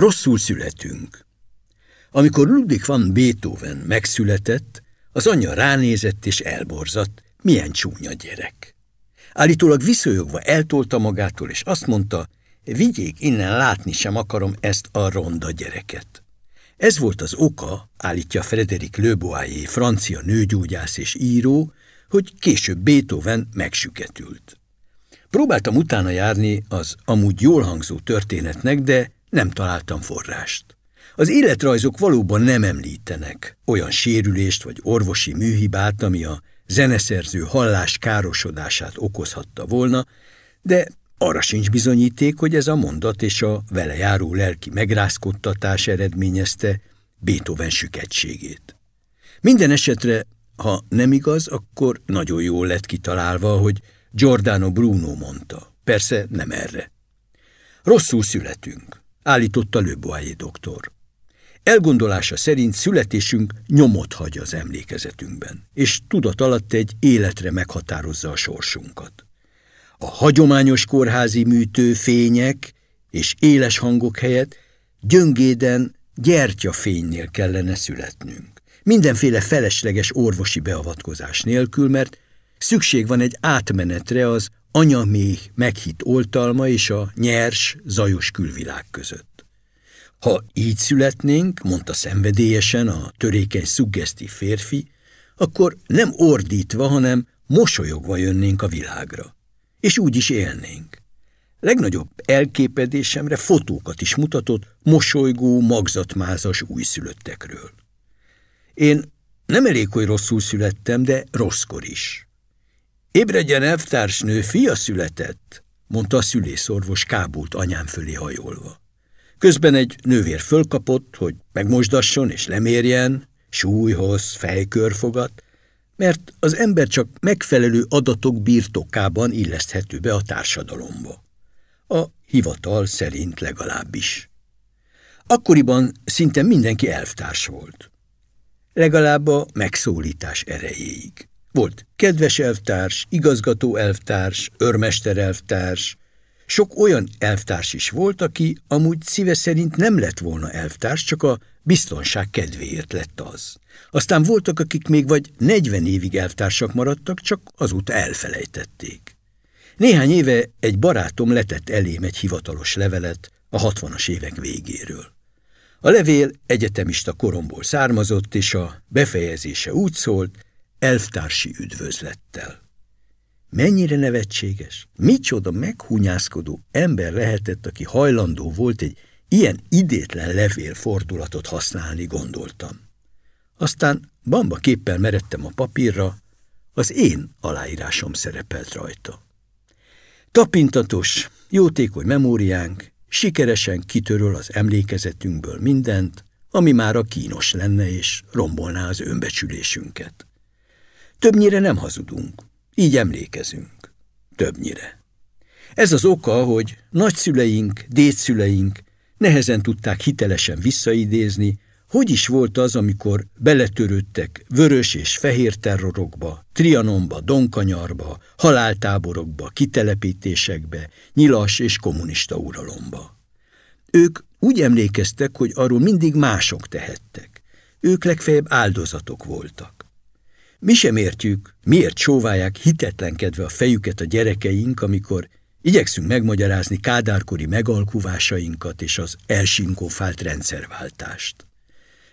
Rosszul születünk. Amikor Ludwig van Beethoven megszületett, az anyja ránézett és elborzadt, milyen csúnya gyerek. Állítólag viszonyogva eltolta magától, és azt mondta, vigyék innen, látni sem akarom ezt a ronda gyereket. Ez volt az oka, állítja Frederik Leboyer, francia nőgyógyász és író, hogy később Beethoven megsüketült. Próbáltam utána járni az amúgy jól hangzó történetnek, de nem találtam forrást. Az életrajzok valóban nem említenek olyan sérülést vagy orvosi műhibát, ami a zeneszerző hallás károsodását okozhatta volna, de arra sincs bizonyíték, hogy ez a mondat és a vele járó lelki megrázkodtatás eredményezte Beethoven süketségét. Minden esetre, ha nem igaz, akkor nagyon jól lett kitalálva, hogy Giordano Bruno mondta. Persze nem erre. Rosszul születünk, állította Boyer doktor. Elgondolása szerint születésünk nyomot hagy az emlékezetünkben, és tudat alatt egy életre meghatározza a sorsunkat. A hagyományos kórházi műtő fények és éles hangok helyett gyöngéden gyertyafénynél kellene születnünk. Mindenféle felesleges orvosi beavatkozás nélkül, mert szükség van egy átmenetre az anyaméh meghitt oltalma és a nyers, zajos külvilág között. Ha így születnénk, mondta szenvedélyesen a törékeny szuggesztív férfi, akkor nem ordítva, hanem mosolyogva jönnénk a világra. És úgy is élnénk. Legnagyobb elképedésemre fotókat is mutatott mosolygó, magzatmázas újszülöttekről. Én nem elég, hogy rosszul születtem, de rosszkor is. Ébredjen elvtársnő, fia született, mondta a szülészorvos kábult anyám fölé hajolva. Közben egy nővér fölkapott, hogy megmosdasson és lemérjen, súlyhoz, fejkörfogat, mert az ember csak megfelelő adatok birtokában illeszthető be a társadalomba. A hivatal szerint legalábbis. Akkoriban szinte mindenki elvtárs volt. Legalább a megszólítás erejéig. Volt kedves elvtárs, igazgató elvtárs, örmester elvtárs, sok olyan elvtárs is volt, aki amúgy szíve szerint nem lett volna elvtárs, csak a biztonság kedvéért lett az. Aztán voltak, akik még vagy 40 évig elvtársak maradtak, csak azóta elfelejtették. Néhány éve egy barátom letett elém egy hivatalos levelet a 60-as évek végéről. A levél egyetemista koromból származott, és a befejezése úgy szólt, elvtársi üdvözlettel. Mennyire nevetséges, micsoda meghúnyászkodó ember lehetett, aki hajlandó volt egy ilyen idétlen levélfordulatot használni, gondoltam. Aztán bamba képpel meredtem a papírra, az én aláírásom szerepelt rajta. Tapintatos, jótékony memóriánk, sikeresen kitöröl az emlékezetünkből mindent, ami már a kínos lenne és rombolná az önbecsülésünket. Többnyire nem hazudunk, így emlékezünk. Többnyire. Ez az oka, hogy nagyszüleink, dédszüleink nehezen tudták hitelesen visszaidézni, hogy is volt az, amikor beletörődtek vörös és fehér terrorokba, Trianonba, Donkanyarba, haláltáborokba, kitelepítésekbe, nyilas és kommunista uralomba. Ők úgy emlékeztek, hogy arról mindig mások tehettek. Ők legfeljebb áldozatok voltak. Mi sem értjük, miért csóválják hitetlenkedve a fejüket a gyerekeink, amikor igyekszünk megmagyarázni kádárkori megalkuvásainkat és az elsinkófált rendszerváltást.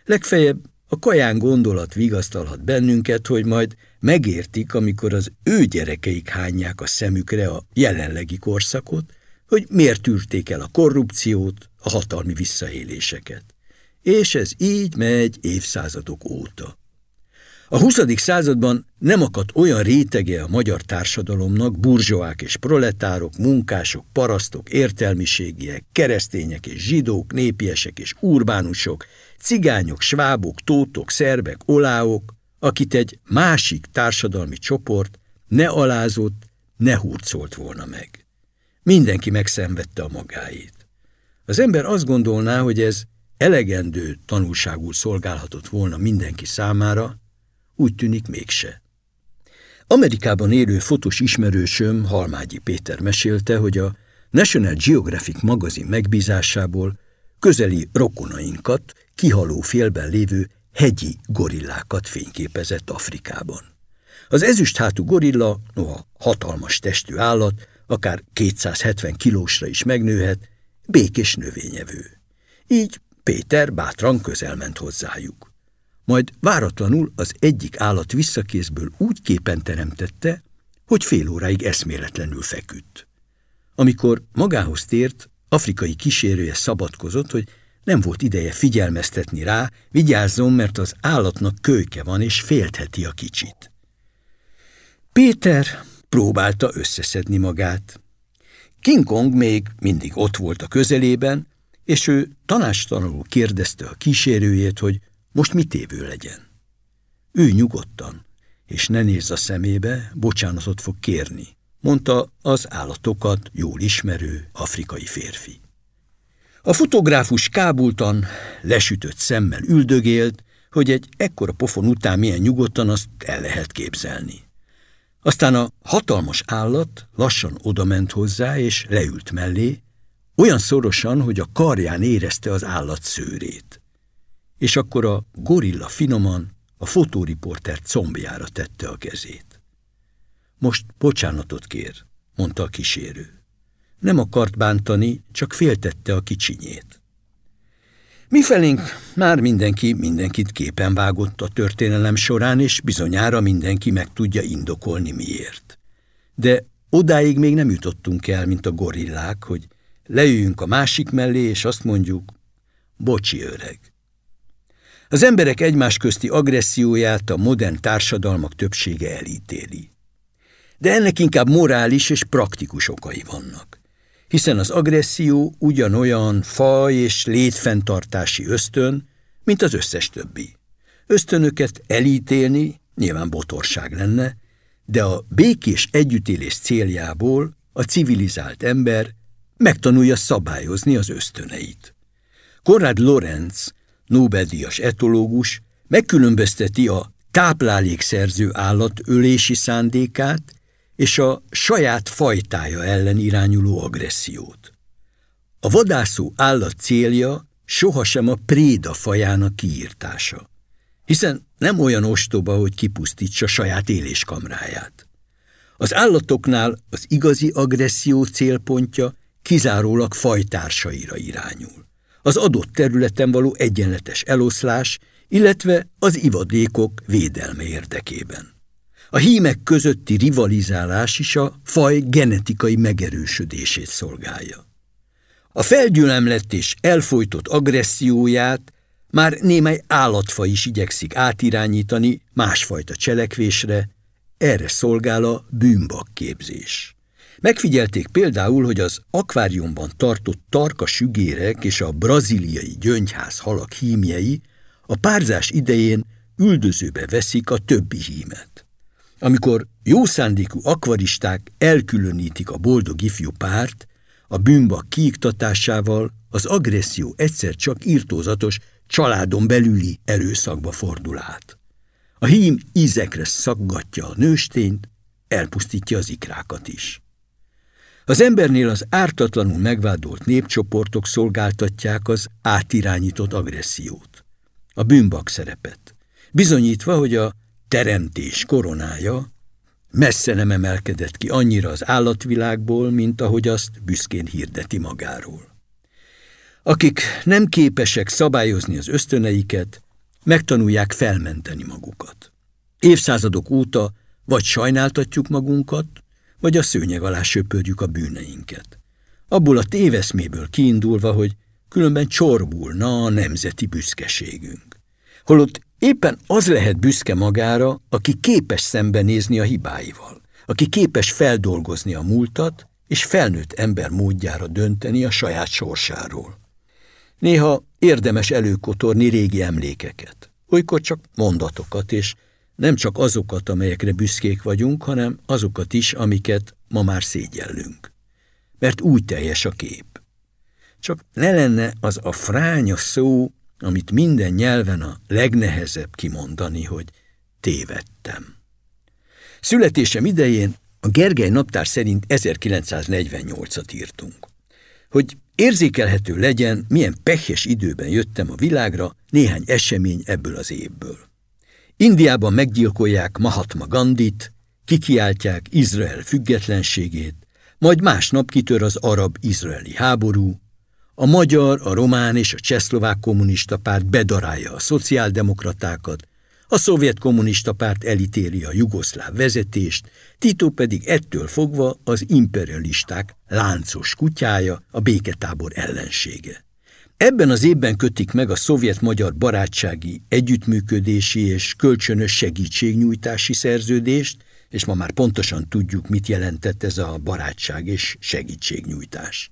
Legfeljebb a kaján gondolat vigasztalhat bennünket, hogy majd megértik, amikor az ő gyerekeik hányják a szemükre a jelenlegi korszakot, hogy miért tűrték el a korrupciót, a hatalmi visszaéléseket. És ez így megy évszázadok óta. A 20. században nem akadt olyan rétege a magyar társadalomnak, burzsóák és proletárok, munkások, parasztok, értelmiségiek, keresztények és zsidók, népiesek és urbánusok, cigányok, svábok, tótok, szerbek, oláok, akit egy másik társadalmi csoport ne alázott, ne hurcolt volna meg. Mindenki megszenvedte a magáét. Az ember azt gondolná, hogy ez elegendő tanulságul szolgálhatott volna mindenki számára, úgy tűnik mégse. Amerikában élő fotós ismerősöm, Halmágyi Péter mesélte, hogy a National Geographic magazin megbízásából közeli rokonainkat, kihaló félben lévő hegyi gorillákat fényképezett Afrikában. Az ezüsthátú gorilla, noha hatalmas testű állat, akár 270 kilósra is megnőhet, békés növényevő. Így Péter bátran közelment hozzájuk. Majd váratlanul az egyik állat visszakézből úgy képen teremtette, hogy fél óráig eszméletlenül feküdt. Amikor magához tért, afrikai kísérője szabadkozott, hogy nem volt ideje figyelmeztetni rá, vigyázzon, mert az állatnak kölyke van, és féltheti a kicsit. Péter próbálta összeszedni magát. King Kong még mindig ott volt a közelében, és ő tanástalanul kérdezte a kísérőjét, hogy most mit évő legyen. Ő nyugodtan, és ne nézz a szemébe, bocsánatot fog kérni, mondta az állatokat jól ismerő afrikai férfi. A fotográfus kábultan, lesütött szemmel üldögélt, hogy egy ekkora pofon után milyen nyugodtan azt el lehet képzelni. Aztán a hatalmas állat lassan odament hozzá, és leült mellé, olyan szorosan, hogy a karján érezte az állat szőrét. És akkor a gorilla finoman a fotóriporter combjára tette a kezét. Most bocsánatot kér, mondta a kísérő. Nem akart bántani, csak féltette a kicsinyét. Mifelénk már mindenki mindenkit képen vágott a történelem során, és bizonyára mindenki meg tudja indokolni miért. De odáig még nem jutottunk el, mint a gorillák, hogy leüljünk a másik mellé, és azt mondjuk, bocsi öreg. Az emberek egymás közti agresszióját a modern társadalmak többsége elítéli. De ennek inkább morális és praktikus okai vannak hiszen az agresszió ugyanolyan faj és létfenntartási ösztön, mint az összes többi. Ösztönöket elítélni nyilván botorság lenne, de a békés együttélés céljából a civilizált ember megtanulja szabályozni az ösztöneit. Konrad Lorenz, Nobel-díjas etológus megkülönbözteti a táplálékszerző állat ölési szándékát és a saját fajtája ellen irányuló agressziót. A vadászó állat célja sohasem a préda fajának kiírtása, hiszen nem olyan ostoba, hogy kipusztítsa saját éléskamráját. Az állatoknál az igazi agresszió célpontja kizárólag fajtársaira irányul. Az adott területen való egyenletes eloszlás, illetve az ivadékok védelme érdekében. A hímek közötti rivalizálás is a faj genetikai megerősödését szolgálja. A felgyülemlett és elfolytott agresszióját már némely állatfa is igyekszik átirányítani másfajta cselekvésre, erre szolgál a bűnbakképzés. Megfigyelték például, hogy az akváriumban tartott tarka sügérek és a braziliai gyöngyház halak hímjei a párzás idején üldözőbe veszik a többi hímet. Amikor jó szándékú akvaristák elkülönítik a boldog ifjú párt, a bűnbak kiiktatásával az agresszió egyszer csak írtózatos, családon belüli erőszakba fordul át. A hím ízekre szaggatja a nőstényt, elpusztítja az ikrákat is. Az embernél az ártatlanul megvádolt népcsoportok szolgáltatják az átirányított agressziót, a bűnbak szerepet, bizonyítva, hogy a teremtés koronája messze nem emelkedett ki annyira az állatvilágból, mint ahogy azt büszkén hirdeti magáról. Akik nem képesek szabályozni az ösztöneiket, megtanulják felmenteni magukat. Évszázadok óta vagy sajnáltatjuk magunkat, vagy a szőnyeg alá söpörjük a bűneinket. Abból a téveszméből kiindulva, hogy különben csorbulna a nemzeti büszkeségünk. Holott Éppen az lehet büszke magára, aki képes szembenézni a hibáival, aki képes feldolgozni a múltat, és felnőtt ember módjára dönteni a saját sorsáról. Néha érdemes előkotorni régi emlékeket, olykor csak mondatokat, és nem csak azokat, amelyekre büszkék vagyunk, hanem azokat is, amiket ma már szégyellünk. Mert úgy teljes a kép. Csak ne lenne az a fránya szó, amit minden nyelven a legnehezebb kimondani, hogy tévedtem. Születésem idején a Gergely naptár szerint 1948-at írtunk. Hogy érzékelhető legyen, milyen pehjes időben jöttem a világra, néhány esemény ebből az évből. Indiában meggyilkolják Mahatma Gandit, kikiáltják Izrael függetlenségét, majd másnap kitör az arab-izraeli háború, a magyar, a román és a csehszlovák kommunista párt bedarálja a szociáldemokratákat, a szovjet kommunista párt elítéli a jugoszláv vezetést, Tito pedig ettől fogva az imperialisták láncos kutyája, a béketábor ellensége. Ebben az évben kötik meg a szovjet-magyar barátsági, együttműködési és kölcsönös segítségnyújtási szerződést, és ma már pontosan tudjuk, mit jelentett ez a barátság és segítségnyújtás.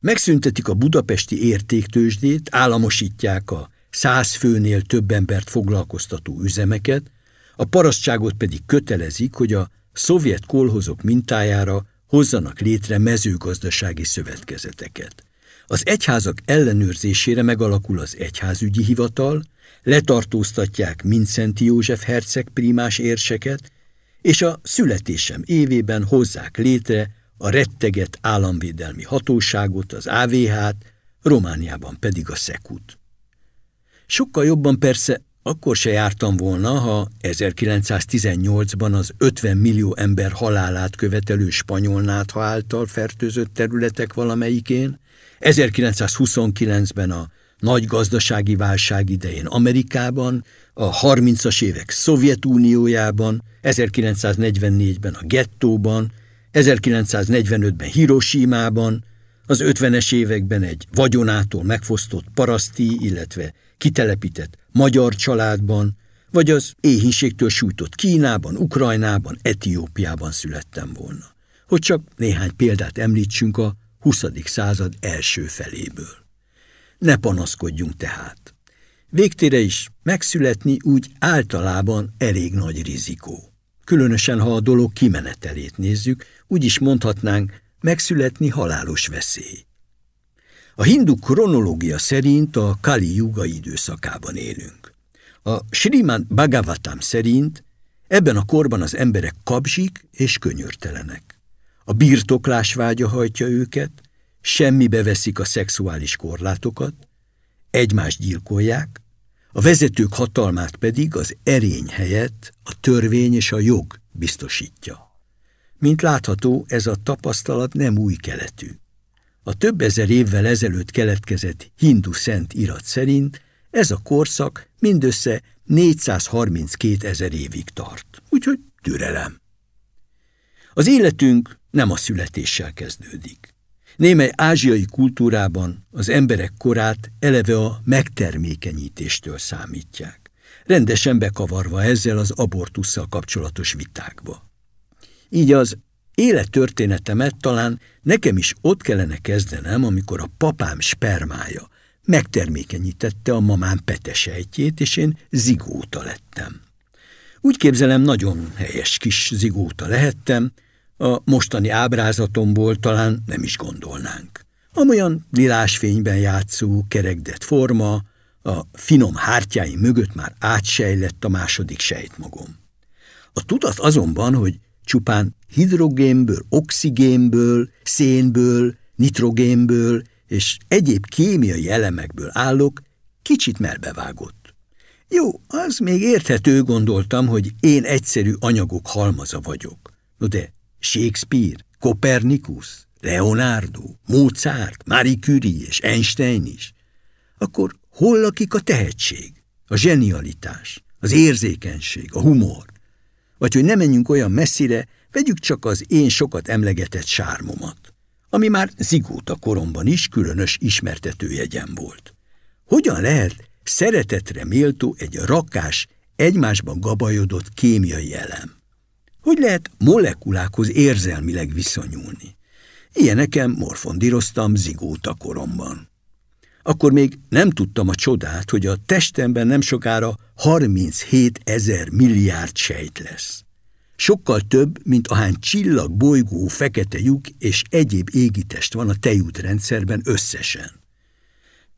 Megszüntetik a budapesti értéktősdét, államosítják a száz főnél több embert foglalkoztató üzemeket, a parasztságot pedig kötelezik, hogy a szovjet kolhozok mintájára hozzanak létre mezőgazdasági szövetkezeteket. Az egyházak ellenőrzésére megalakul az egyházügyi hivatal, letartóztatják Mincenti József herceg primás érseket, és a születésem évében hozzák létre a retteget államvédelmi hatóságot, az AVH-t, Romániában pedig a Szekut. Sokkal jobban persze akkor se jártam volna, ha 1918-ban az 50 millió ember halálát követelő spanyol nátha által fertőzött területek valamelyikén, 1929-ben a nagy gazdasági válság idején Amerikában, a 30-as évek Szovjetuniójában, 1944-ben a gettóban, 1945-ben Hiroshima-ban, az 50-es években egy vagyonától megfosztott paraszti, illetve kitelepített magyar családban, vagy az éhínségtől sújtott Kínában, Ukrajnában, Etiópiában születtem volna. Hogy csak néhány példát említsünk a 20. század első feléből. Ne panaszkodjunk tehát. Végtére is megszületni úgy általában elég nagy rizikó. Különösen, ha a dolog kimenetelét nézzük, úgy is mondhatnánk, megszületni halálos veszély. A hindu kronológia szerint a Kali Yuga időszakában élünk. A Sriman Bhagavatam szerint ebben a korban az emberek kabzsik és könyörtelenek. A birtoklás vágya hajtja őket, semmibe veszik a szexuális korlátokat, egymást gyilkolják, a vezetők hatalmát pedig az erény helyett a törvény és a jog biztosítja. Mint látható, ez a tapasztalat nem új keletű. A több ezer évvel ezelőtt keletkezett hindu szent irat szerint ez a korszak mindössze 432 ezer évig tart, úgyhogy türelem. Az életünk nem a születéssel kezdődik. Némely ázsiai kultúrában az emberek korát eleve a megtermékenyítéstől számítják, rendesen bekavarva ezzel az abortussal kapcsolatos vitákba. Így az élettörténetemet talán nekem is ott kellene kezdenem, amikor a papám spermája megtermékenyítette a mamám petesejtjét, és én zigóta lettem. Úgy képzelem, nagyon helyes kis zigóta lehettem, a mostani ábrázatomból talán nem is gondolnánk. Amolyan lilásfényben játszó, kerekdett forma, a finom hártyáim mögött már átsejlett a második sejtmagom. A tudat azonban, hogy csupán hidrogénből, oxigénből, szénből, nitrogénből és egyéb kémiai elemekből állok, kicsit melbevágott. Jó, az még érthető, gondoltam, hogy én egyszerű anyagok halmaza vagyok. No de Shakespeare, Kopernikus, Leonardo, Mozart, Marie Curie és Einstein is. Akkor hol lakik a tehetség, a zsenialitás, az érzékenység, a humor? Vagy hogy ne menjünk olyan messzire, vegyük csak az én sokat emlegetett sármomat, ami már zigóta koromban is különös ismertetőjegyem volt. Hogyan lehet szeretetre méltó egy rakás, egymásban gabajodott kémiai elem? Hogy lehet molekulákhoz érzelmileg viszonyulni? Ilyeneken morfondíroztam zigóta koromban. Akkor még nem tudtam a csodát, hogy a testemben nem sokára 37 ezer milliárd sejt lesz. Sokkal több, mint ahány csillag, bolygó, fekete lyuk és egyéb égitest van a tejútrendszerben összesen.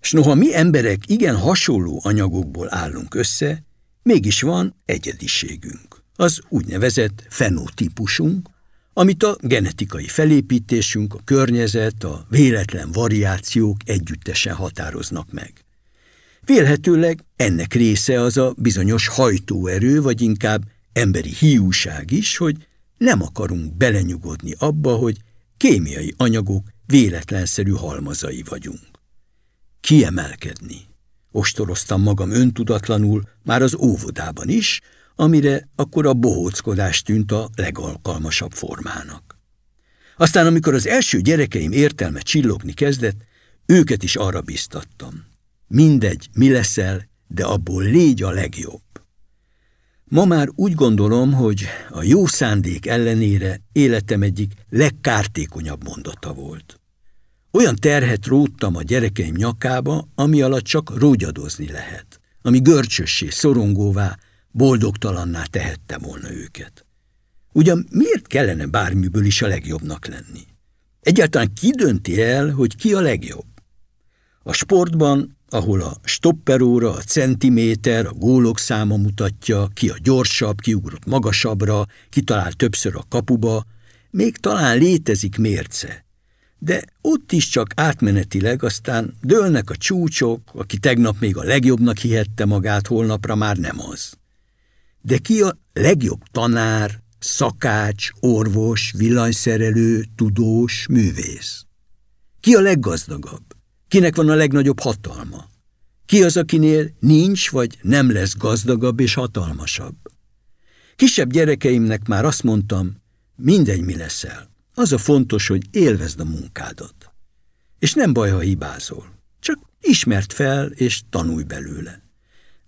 S noha mi emberek igen hasonló anyagokból állunk össze, mégis van egyediségünk az úgynevezett fenotípusunk, amit a genetikai felépítésünk, a környezet, a véletlen variációk együttesen határoznak meg. Vélhetőleg ennek része az a bizonyos hajtóerő, vagy inkább emberi hiúság is, hogy nem akarunk belenyugodni abba, hogy kémiai anyagok véletlenszerű halmazai vagyunk. Kiemelkedni. Ostoroztam magam öntudatlanul, már az óvodában is, amire akkor a bohóckodás tűnt a legalkalmasabb formának. Aztán, amikor az első gyerekeim értelme csillogni kezdett, őket is arra biztattam. Mindegy, mi leszel, de abból légy a legjobb. Ma már úgy gondolom, hogy a jó szándék ellenére életem egyik legkártékonyabb mondata volt. Olyan terhet róttam a gyerekeim nyakába, ami alatt csak rógyadozni lehet, ami görcsössé, szorongóvá, boldogtalanná tehette volna őket. Ugyan miért kellene bármiből is a legjobbnak lenni? Egyáltalán ki dönti el, hogy ki a legjobb? A sportban, ahol a stopperóra, a centiméter, a gólok száma mutatja, ki a gyorsabb, ki ugrott magasabbra, ki talál többször a kapuba, még talán létezik mérce. De ott is csak átmenetileg, aztán dőlnek a csúcsok, aki tegnap még a legjobbnak hihette magát, holnapra már nem az. De ki a legjobb tanár, szakács, orvos, villanyszerelő, tudós, művész? Ki a leggazdagabb? Kinek van a legnagyobb hatalma? Ki az, akinél nincs vagy nem lesz gazdagabb és hatalmasabb? Kisebb gyerekeimnek már azt mondtam, mindegy mi leszel. Az a fontos, hogy élvezd a munkádat. És nem baj, ha hibázol. Csak ismert fel, és tanulj belőle.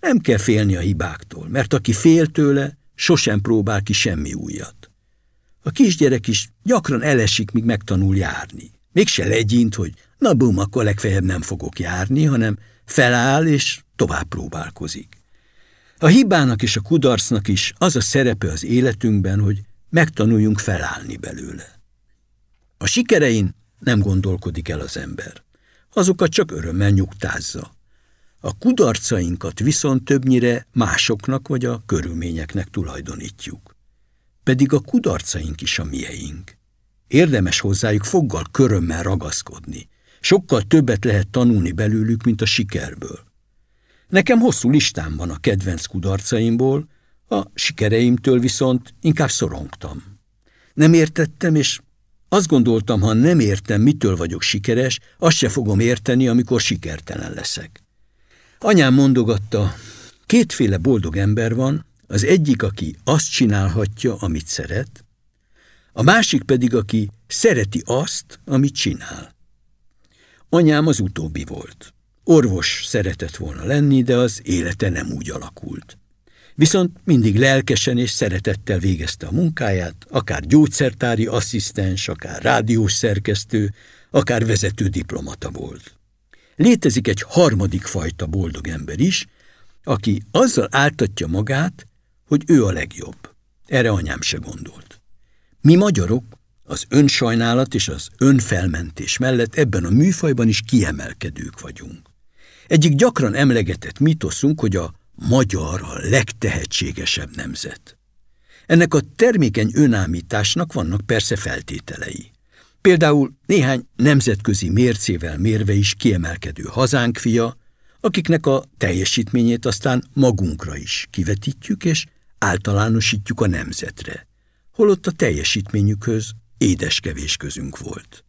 Nem kell félni a hibáktól, mert aki fél tőle, sosem próbál ki semmi újat. A kisgyerek is gyakran elesik, míg megtanul járni. Mégse legyint, hogy na bum, akkor legfeljebb nem fogok járni, hanem feláll és tovább próbálkozik. A hibának és a kudarcnak is az a szerepe az életünkben, hogy megtanuljunk felállni belőle. A sikerein nem gondolkodik el az ember. Azokat csak örömmel nyugtázza. A kudarcainkat viszont többnyire másoknak vagy a körülményeknek tulajdonítjuk. Pedig a kudarcaink is a mieink. Érdemes hozzájuk foggal körömmel ragaszkodni. Sokkal többet lehet tanulni belőlük, mint a sikerből. Nekem hosszú listám van a kedvenc kudarcaimból, a sikereimtől viszont inkább szorongtam. Nem értettem, és azt gondoltam, ha nem értem, mitől vagyok sikeres, azt se fogom érteni, amikor sikertelen leszek. Anyám mondogatta, kétféle boldog ember van, az egyik, aki azt csinálhatja, amit szeret, a másik pedig, aki szereti azt, amit csinál. Anyám az utóbbi volt. Orvos szeretett volna lenni, de az élete nem úgy alakult. Viszont mindig lelkesen és szeretettel végezte a munkáját, akár gyógyszertári asszisztens, akár rádiós szerkesztő, akár vezető diplomata volt. Létezik egy harmadik fajta boldog ember is, aki azzal áltatja magát, hogy ő a legjobb. Erre anyám se gondolt. Mi magyarok az önsajnálat és az önfelmentés mellett ebben a műfajban is kiemelkedők vagyunk. Egyik gyakran emlegetett mitoszunk, hogy a magyar a legtehetségesebb nemzet. Ennek a termékeny önállításnak vannak persze feltételei. Például néhány nemzetközi mércével mérve is kiemelkedő hazánk fia, akiknek a teljesítményét aztán magunkra is kivetítjük és általánosítjuk a nemzetre, holott a teljesítményükhöz édeskevés közünk volt.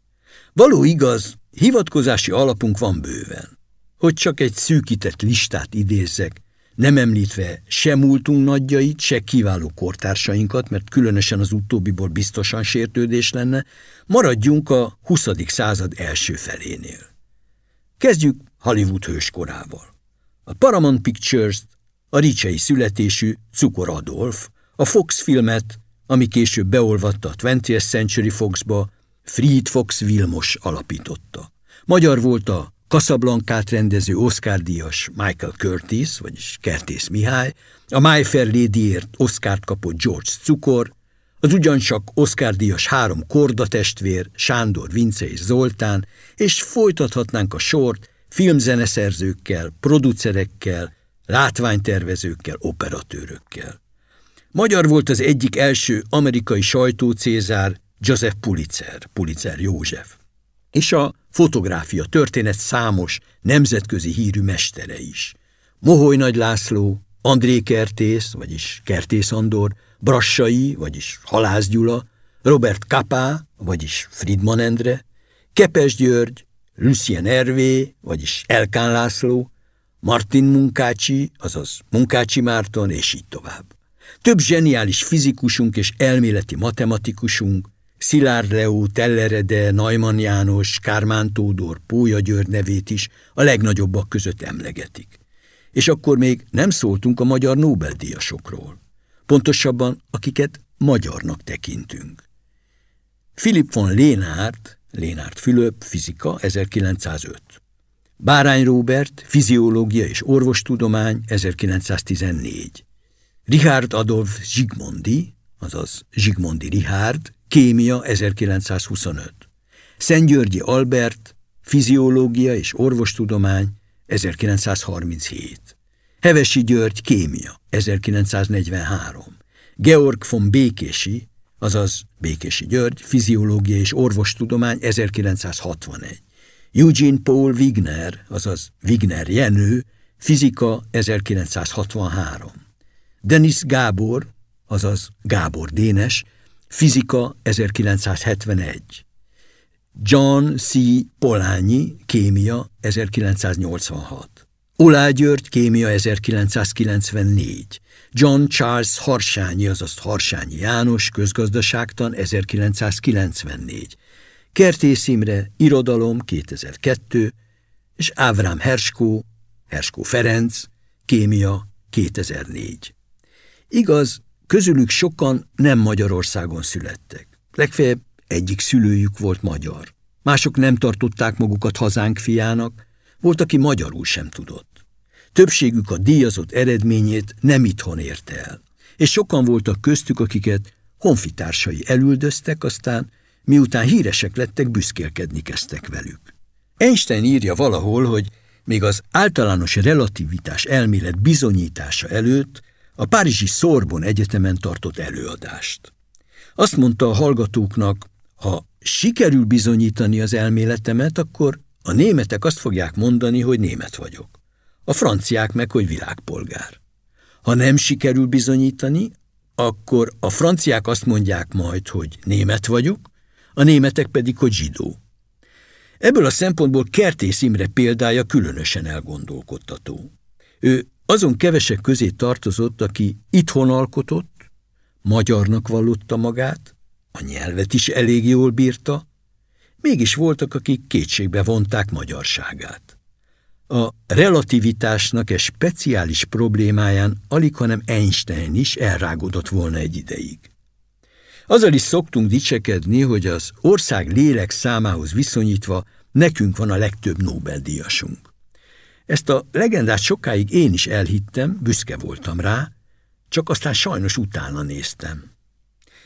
Való igaz, hivatkozási alapunk van bőven. Hogy csak egy szűkített listát idézzek, nem említve se múltunk nagyjait, se kiváló kortársainkat, mert különösen az utóbbiból biztosan sértődés lenne, maradjunk a 20. század első felénél. Kezdjük Hollywood hőskorával. A Paramount Pictures-t, a ricsei születésű Cukor Adolf, a Fox filmet, ami később beolvatta a 20th Century Foxba, Fried Fox Vilmos alapította. Magyar volt a Casablancát rendező Oscar-díjas Michael Curtis, vagyis Kertész Mihály, a My Fair Ladyért Oscárt kapott George Cukor, az ugyancsak Oscar-díjas három korda testvér, Sándor, Vince és Zoltán, és folytathatnánk a sort filmzeneszerzőkkel, producerekkel, látványtervezőkkel, operatőrökkel. Magyar volt az egyik első amerikai sajtócézár, Joseph Pulitzer, Pulitzer József, és a fotográfia történet számos nemzetközi hírű mestere is. Moholy Nagy László, André Kertész, vagyis Kertész Andor, Brassai, vagyis Halász Gyula, Robert Kapá, vagyis Friedman Endre, Kepes György, Lucien Hervé, vagyis Elkán László, Martin Munkácsi, azaz Munkácsi Márton, és így tovább. Több zseniális fizikusunk és elméleti matematikusunk, Szilárd Leó, Tellerede, Najman János, Kármán Tódor, Pója György nevét is a legnagyobbak között emlegetik. És akkor még nem szóltunk a magyar Nobel-díjasokról. Pontosabban, akiket magyarnak tekintünk. Philip von Lénárt, Lénárt Fülöp, fizika, 1905. Bárány Róbert, fiziológia és orvostudomány, 1914. Richard Adolf Zsigmondi, azaz Zsigmondi Richard, kémia, 1925. Szentgyörgyi Albert, fiziológia és orvostudomány, 1937. Hevesi György, kémia, 1943. Georg von Békési, azaz Békési György, fiziológia és orvostudomány 1961. Eugene Paul Wigner, azaz Wigner Jenő, fizika 1963. Denis Gábor, azaz Gábor Dénes, fizika 1971. John C. Polányi, kémia 1986. Olá György, kémia 1994. John Charles Harsányi, azaz Harsányi János, közgazdaságtan 1994, Kertész Imre, Irodalom 2002, és Ávram Herskó, Herskó Ferenc, Kémia 2004. Igaz, közülük sokan nem Magyarországon születtek. Legfeljebb egyik szülőjük volt magyar. Mások nem tartották magukat hazánk fiának, volt, aki magyarul sem tudott. Többségük a díjazott eredményét nem itthon érte el, és sokan voltak köztük, akiket honfitársai elüldöztek, aztán miután híresek lettek, büszkélkedni kezdtek velük. Einstein írja valahol, hogy még az általános relativitás elmélet bizonyítása előtt a Párizsi Szorbon Egyetemen tartott előadást. Azt mondta a hallgatóknak, ha sikerül bizonyítani az elméletemet, akkor a németek azt fogják mondani, hogy német vagyok a franciák meg, hogy világpolgár. Ha nem sikerül bizonyítani, akkor a franciák azt mondják majd, hogy német vagyok, a németek pedig, hogy zsidó. Ebből a szempontból Kertész Imre példája különösen elgondolkodtató. Ő azon kevesek közé tartozott, aki itthon alkotott, magyarnak vallotta magát, a nyelvet is elég jól bírta, mégis voltak, akik kétségbe vonták magyarságát. A relativitásnak egy speciális problémáján alig, hanem Einstein is elrágodott volna egy ideig. Azzal is szoktunk dicsekedni, hogy az ország lélek számához viszonyítva nekünk van a legtöbb Nobel-díjasunk. Ezt a legendát sokáig én is elhittem, büszke voltam rá, csak aztán sajnos utána néztem.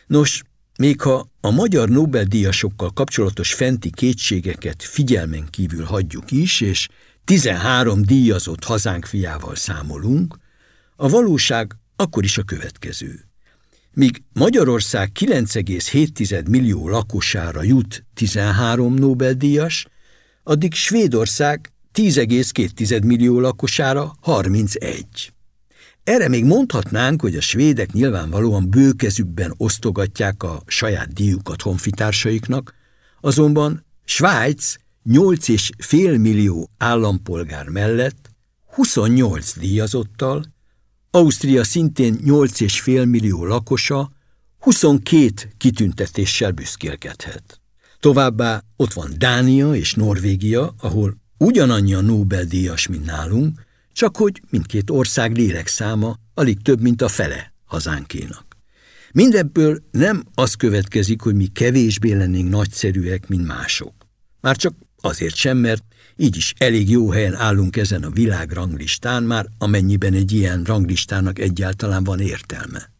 Nos, még ha a magyar Nobel-díjasokkal kapcsolatos fenti kétségeket figyelmen kívül hagyjuk is, és 13 díjazott hazánk fiával számolunk, a valóság akkor is a következő. Míg Magyarország 9,7 millió lakosára jut 13 Nobel-díjas, addig Svédország 10,2 millió lakosára 31. Erre még mondhatnánk, hogy a svédek nyilvánvalóan bőkezükben osztogatják a saját díjukat honfitársaiknak, azonban Svájc 8,5 millió állampolgár mellett 28 díjazottal, Ausztria szintén 8,5 millió lakosa 22 kitüntetéssel büszkélkedhet. Továbbá ott van Dánia és Norvégia, ahol ugyanannyi a Nobel-díjas, mint nálunk, csak hogy mindkét ország lélekszáma alig több, mint a fele hazánkénak. Mindebből nem az következik, hogy mi kevésbé lennénk nagyszerűek, mint mások. Már csak Azért sem, mert így is elég jó helyen állunk ezen a világ ranglistán, már amennyiben egy ilyen ranglistának egyáltalán van értelme.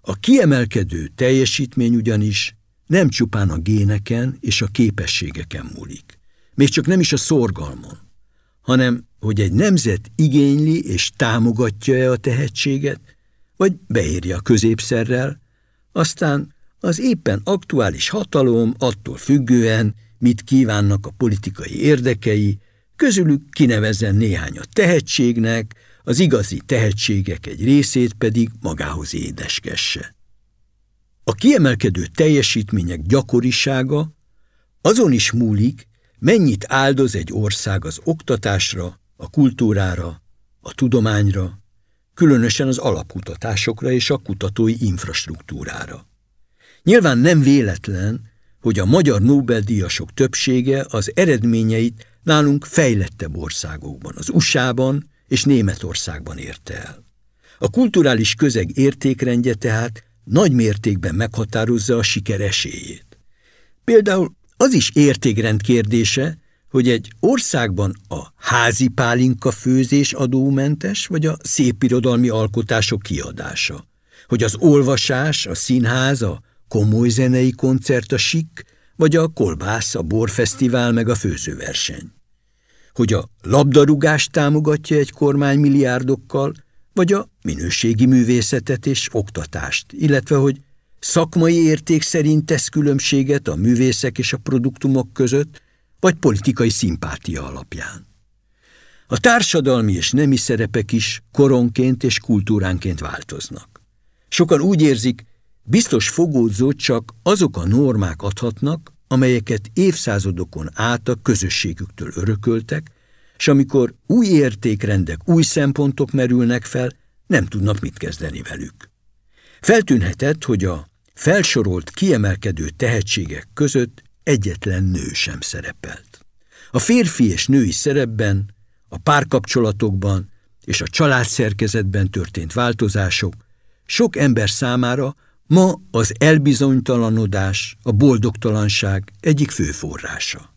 A kiemelkedő teljesítmény ugyanis nem csupán a géneken és a képességeken múlik, még csak nem is a szorgalmon, hanem hogy egy nemzet igényli és támogatja-e a tehetséget, vagy beírja a középszerrel, aztán az éppen aktuális hatalom attól függően, mit kívánnak a politikai érdekei, közülük kinevezzen néhányat tehetségnek, az igazi tehetségek egy részét pedig magához édeskesse. A kiemelkedő teljesítmények gyakorisága azon is múlik, mennyit áldoz egy ország az oktatásra, a kultúrára, a tudományra, különösen az alapkutatásokra és a kutatói infrastruktúrára. Nyilván nem véletlen, hogy a magyar Nobel-díjasok többsége az eredményeit nálunk fejlettebb országokban, az USA-ban és Németországban érte el. A kulturális közeg értékrendje tehát nagy mértékben meghatározza a siker esélyét. Például az is értékrend kérdése, hogy egy országban a házi pálinka főzés adómentes, vagy a szépirodalmi alkotások kiadása, hogy az olvasás, a színház, a komoly zenei koncert, a sik, vagy a kolbász, a borfesztivál meg a főzőverseny. Hogy a labdarúgást támogatja egy kormány milliárdokkal, vagy a minőségi művészetet és oktatást, illetve hogy szakmai érték szerint tesz különbséget a művészek és a produktumok között, vagy politikai szimpátia alapján. A társadalmi és nemi szerepek is koronként és kultúránként változnak. Sokan úgy érzik, biztos fogódzót csak azok a normák adhatnak, amelyeket évszázadokon át a közösségüktől örököltek, és amikor új értékrendek, új szempontok merülnek fel, nem tudnak mit kezdeni velük. Feltűnhetett, hogy a felsorolt kiemelkedő tehetségek között egyetlen nő sem szerepelt. A férfi és női szerepben, a párkapcsolatokban és a családszerkezetben történt változások sok ember számára ma az elbizonytalanodás, a boldogtalanság egyik fő forrása.